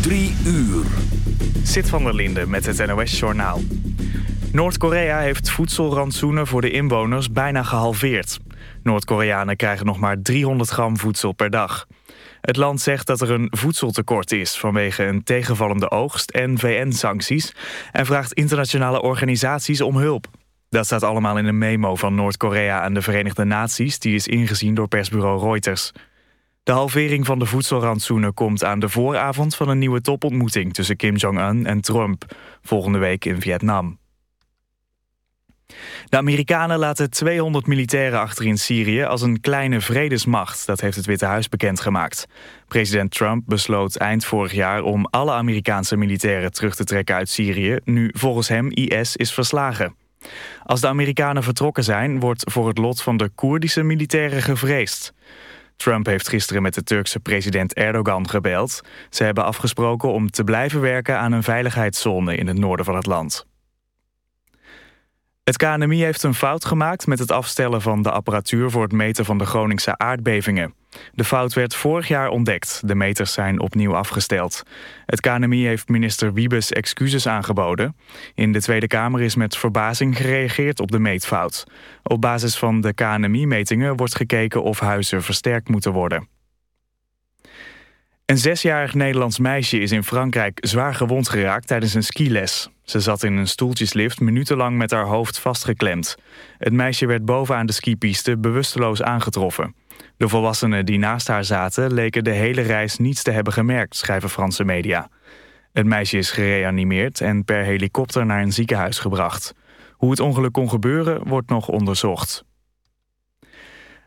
Drie uur. Zit van der Linde met het NOS-journaal. Noord-Korea heeft voedselrantsoenen voor de inwoners bijna gehalveerd. Noord-Koreanen krijgen nog maar 300 gram voedsel per dag. Het land zegt dat er een voedseltekort is vanwege een tegenvallende oogst en VN-sancties... en vraagt internationale organisaties om hulp. Dat staat allemaal in een memo van Noord-Korea aan de Verenigde Naties... die is ingezien door persbureau Reuters. De halvering van de voedselrantsoenen komt aan de vooravond van een nieuwe topontmoeting tussen Kim Jong-un en Trump, volgende week in Vietnam. De Amerikanen laten 200 militairen achter in Syrië als een kleine vredesmacht, dat heeft het Witte Huis bekendgemaakt. President Trump besloot eind vorig jaar om alle Amerikaanse militairen terug te trekken uit Syrië, nu volgens hem IS is verslagen. Als de Amerikanen vertrokken zijn, wordt voor het lot van de Koerdische militairen gevreesd. Trump heeft gisteren met de Turkse president Erdogan gebeld. Ze hebben afgesproken om te blijven werken aan een veiligheidszone in het noorden van het land. Het KNMI heeft een fout gemaakt met het afstellen van de apparatuur voor het meten van de Groningse aardbevingen. De fout werd vorig jaar ontdekt. De meters zijn opnieuw afgesteld. Het KNMI heeft minister Wiebes excuses aangeboden. In de Tweede Kamer is met verbazing gereageerd op de meetfout. Op basis van de KNMI-metingen wordt gekeken of huizen versterkt moeten worden. Een zesjarig Nederlands meisje is in Frankrijk zwaar gewond geraakt tijdens een skiles. Ze zat in een stoeltjeslift minutenlang met haar hoofd vastgeklemd. Het meisje werd bovenaan de skipiste bewusteloos aangetroffen. De volwassenen die naast haar zaten leken de hele reis niets te hebben gemerkt, schrijven Franse media. Het meisje is gereanimeerd en per helikopter naar een ziekenhuis gebracht. Hoe het ongeluk kon gebeuren wordt nog onderzocht.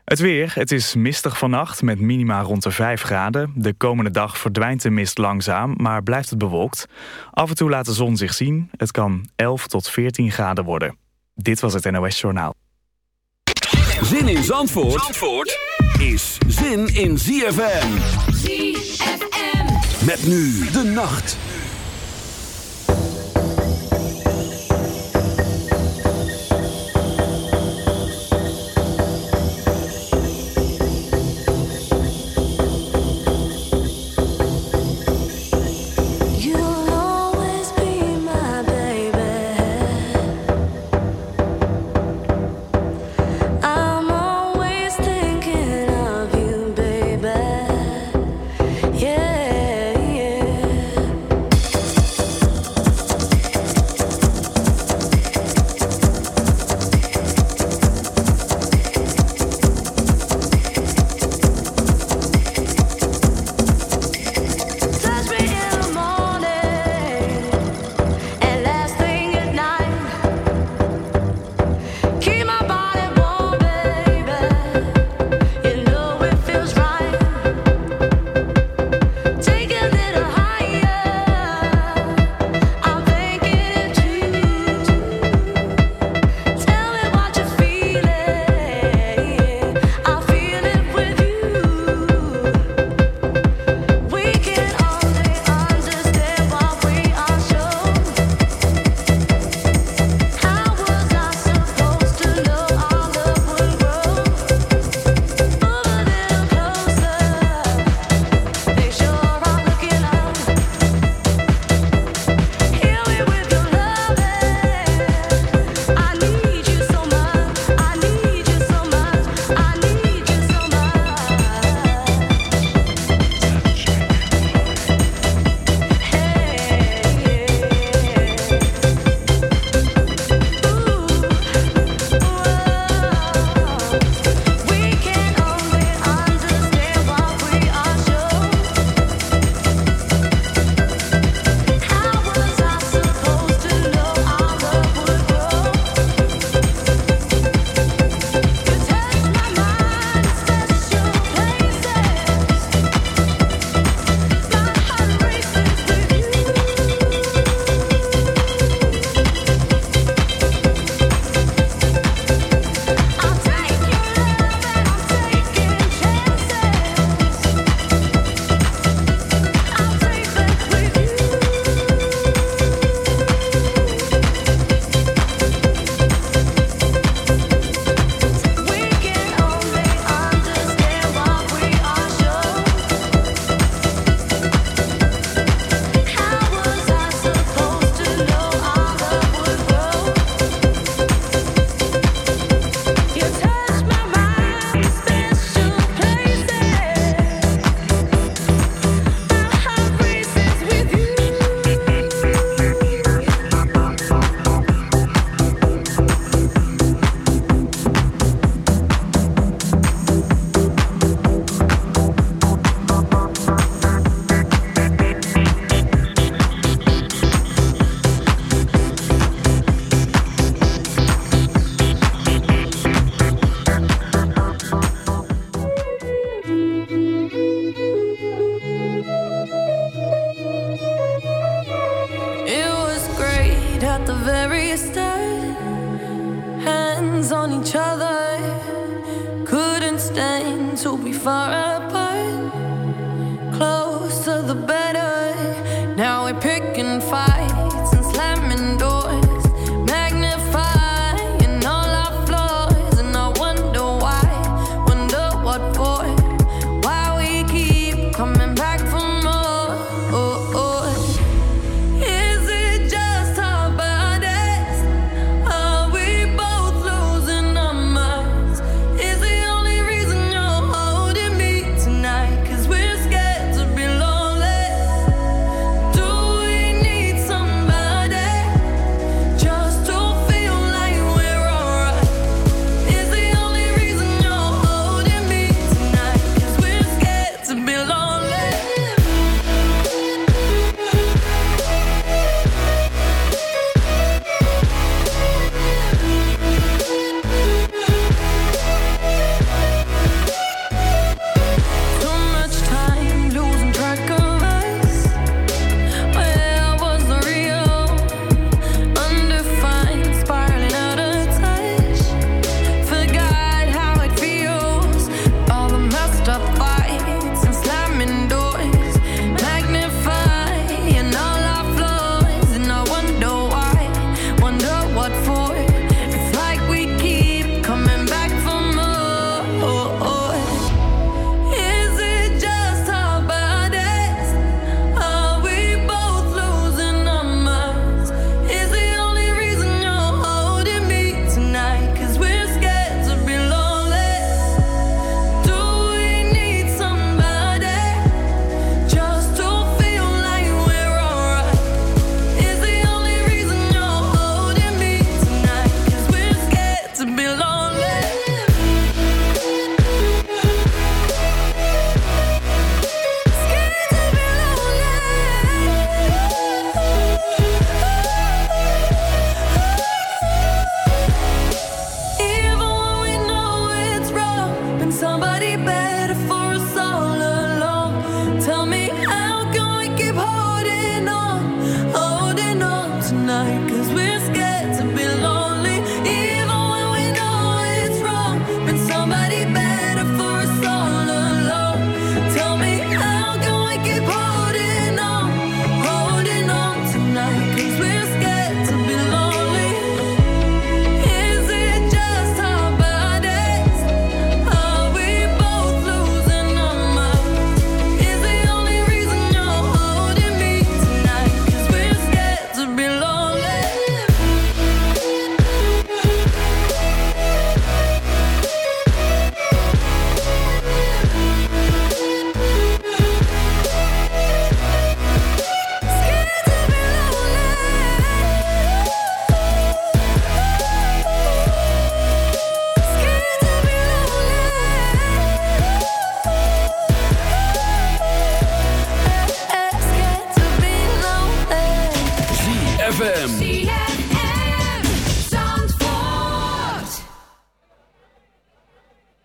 Het weer. Het is mistig vannacht met minima rond de 5 graden. De komende dag verdwijnt de mist langzaam, maar blijft het bewolkt. Af en toe laat de zon zich zien. Het kan 11 tot 14 graden worden. Dit was het NOS Journaal. Zin in Zandvoort, Zandvoort is zin in ZFM. ZFM. Met nu de nacht.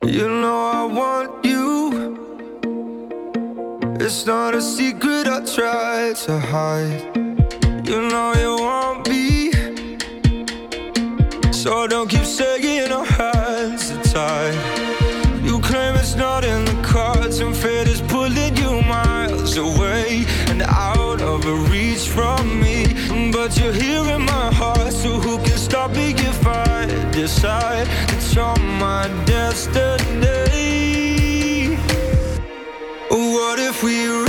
You know I want you. It's not a secret I try to hide. You know you want me. So don't keep sagging our hands are tied. You claim it's not in the cards, and fate is pulling you miles away and out of reach from me. But you're here in my heart, so who can stop me if I decide? my destiny? What if we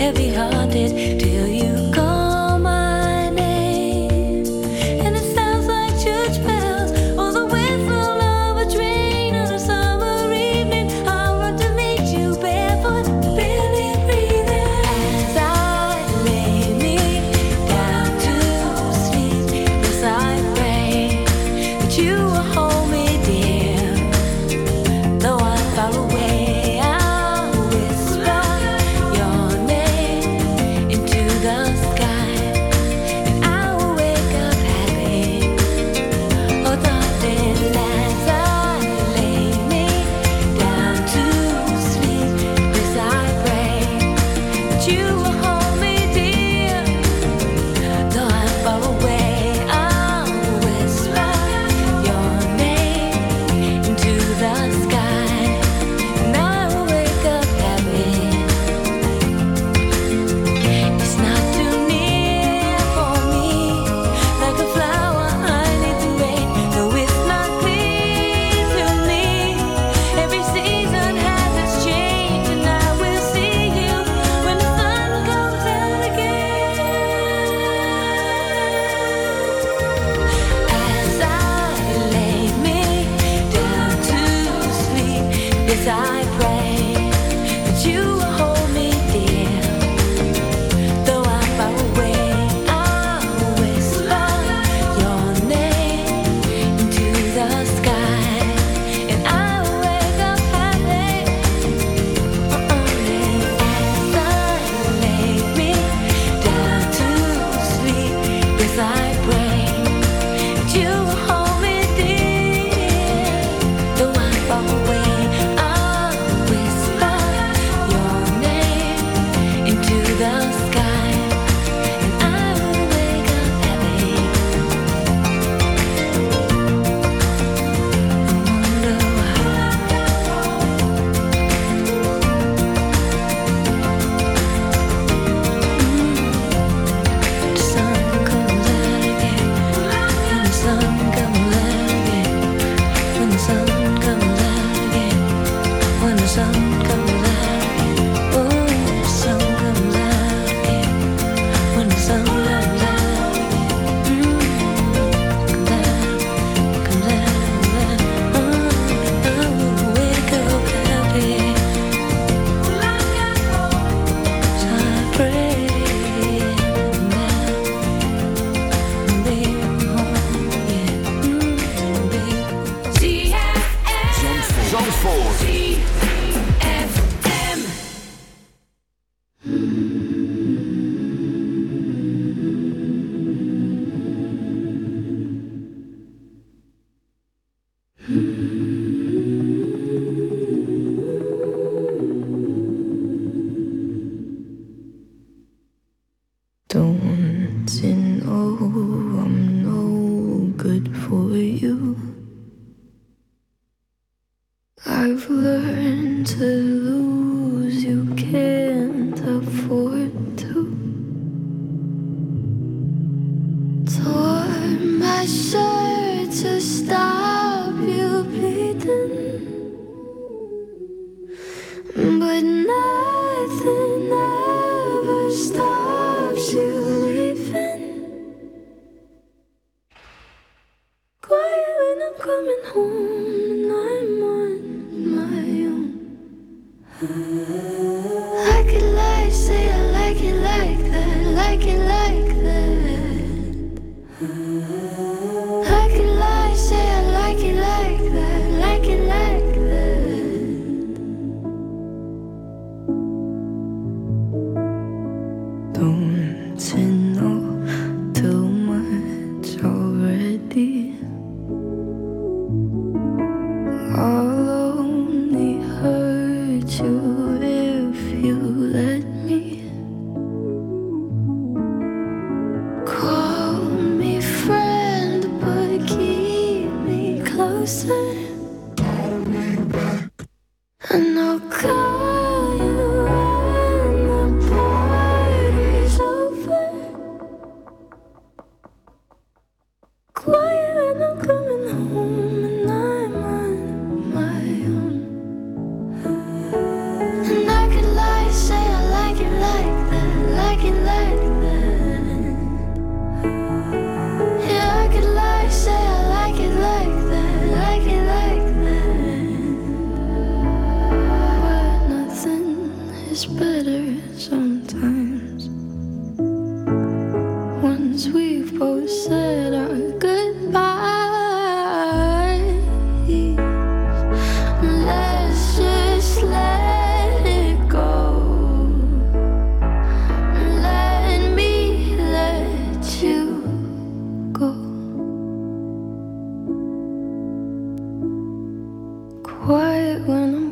sorrow. Heavy-hearted I'm Quiet when I'm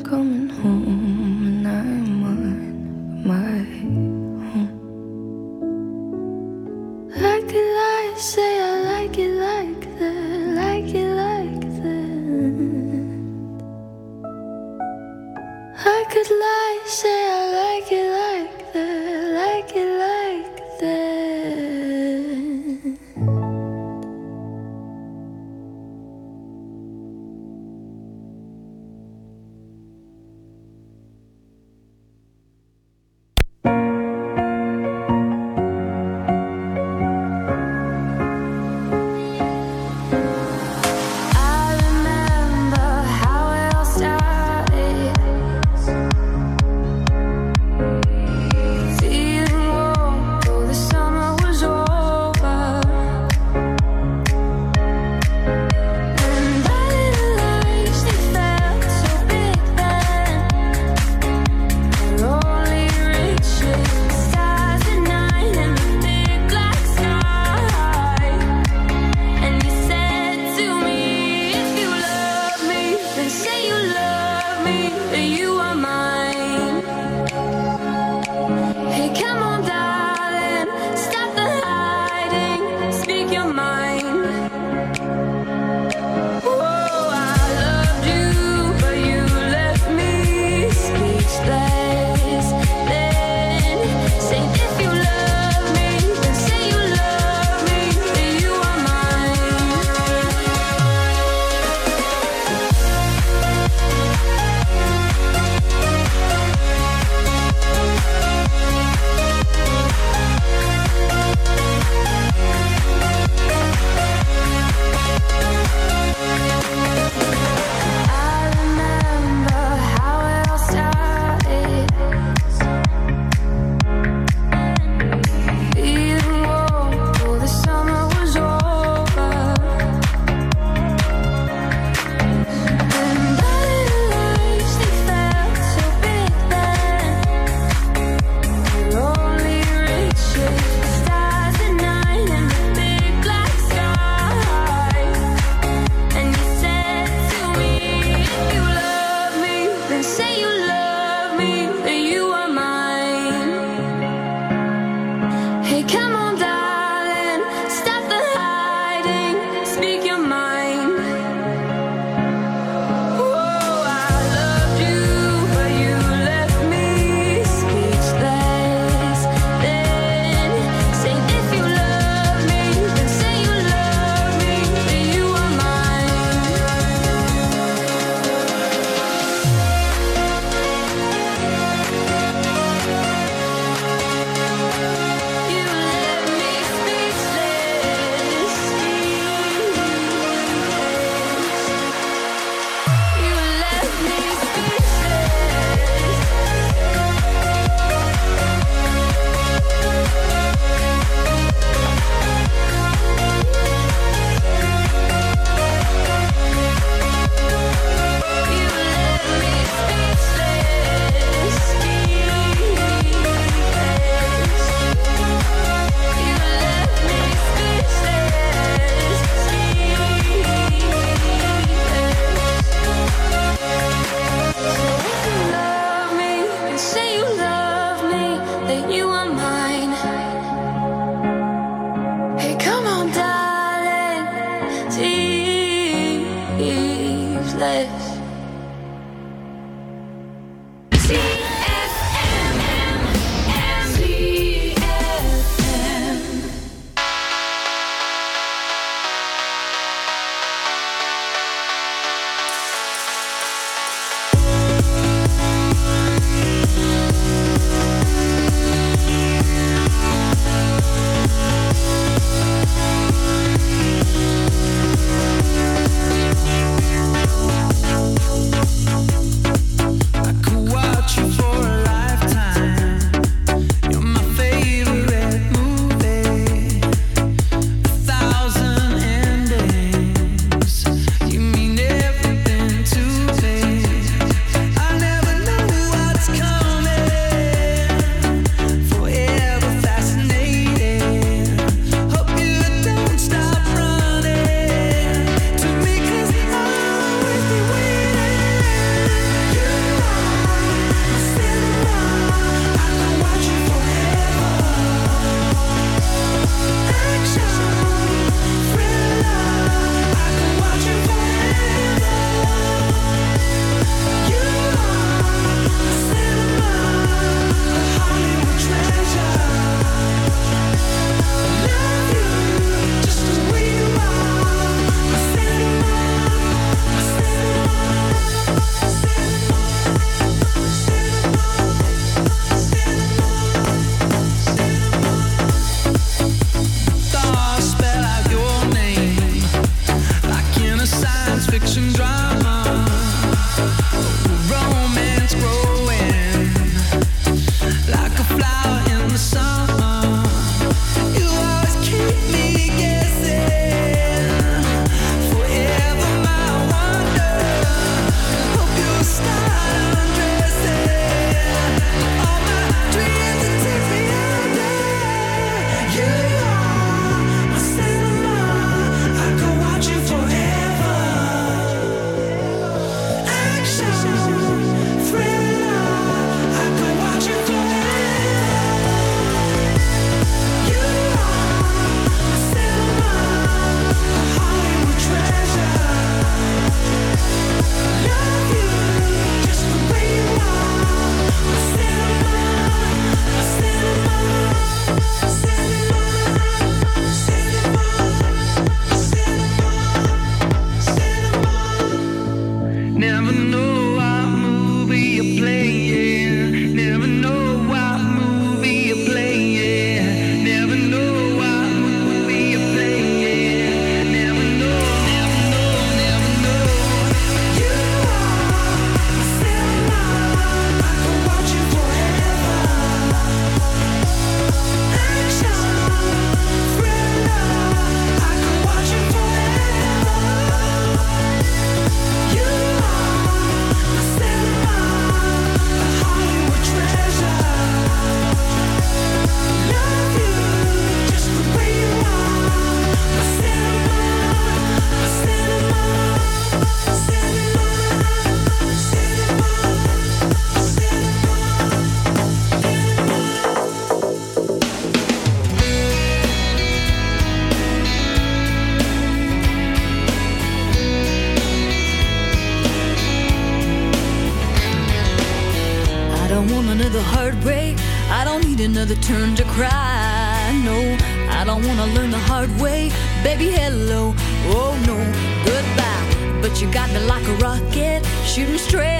like a rocket, shooting straight.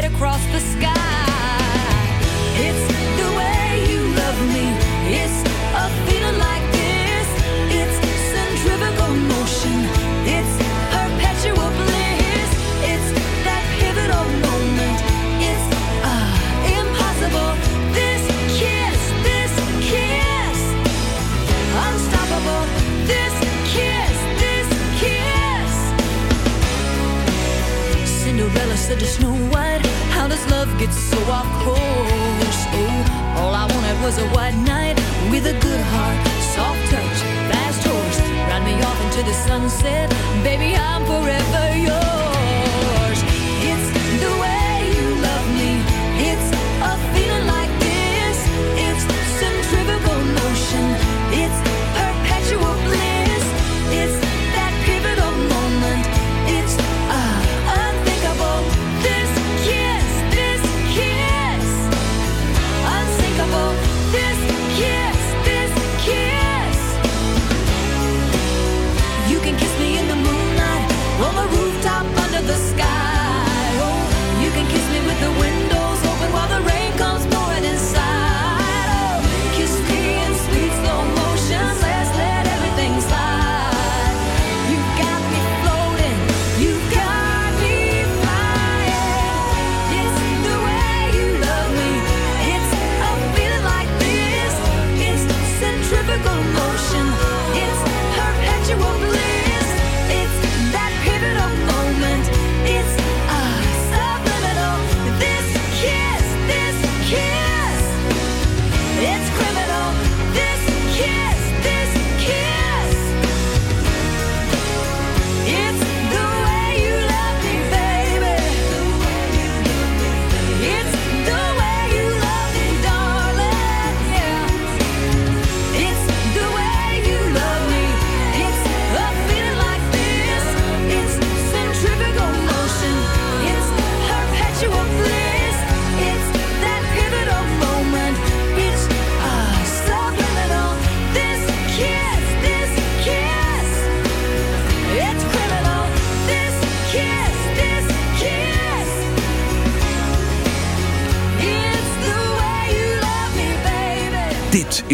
walk horse. Oh, all I wanted was a white knight with a good heart, soft touch, fast horse. Ride me off into the sunset, baby, I'm forever yours.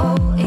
Oh.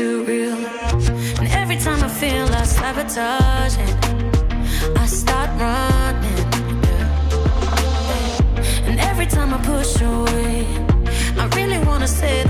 too real. And every time I feel like sabotaging, I start running. And every time I push away, I really wanna say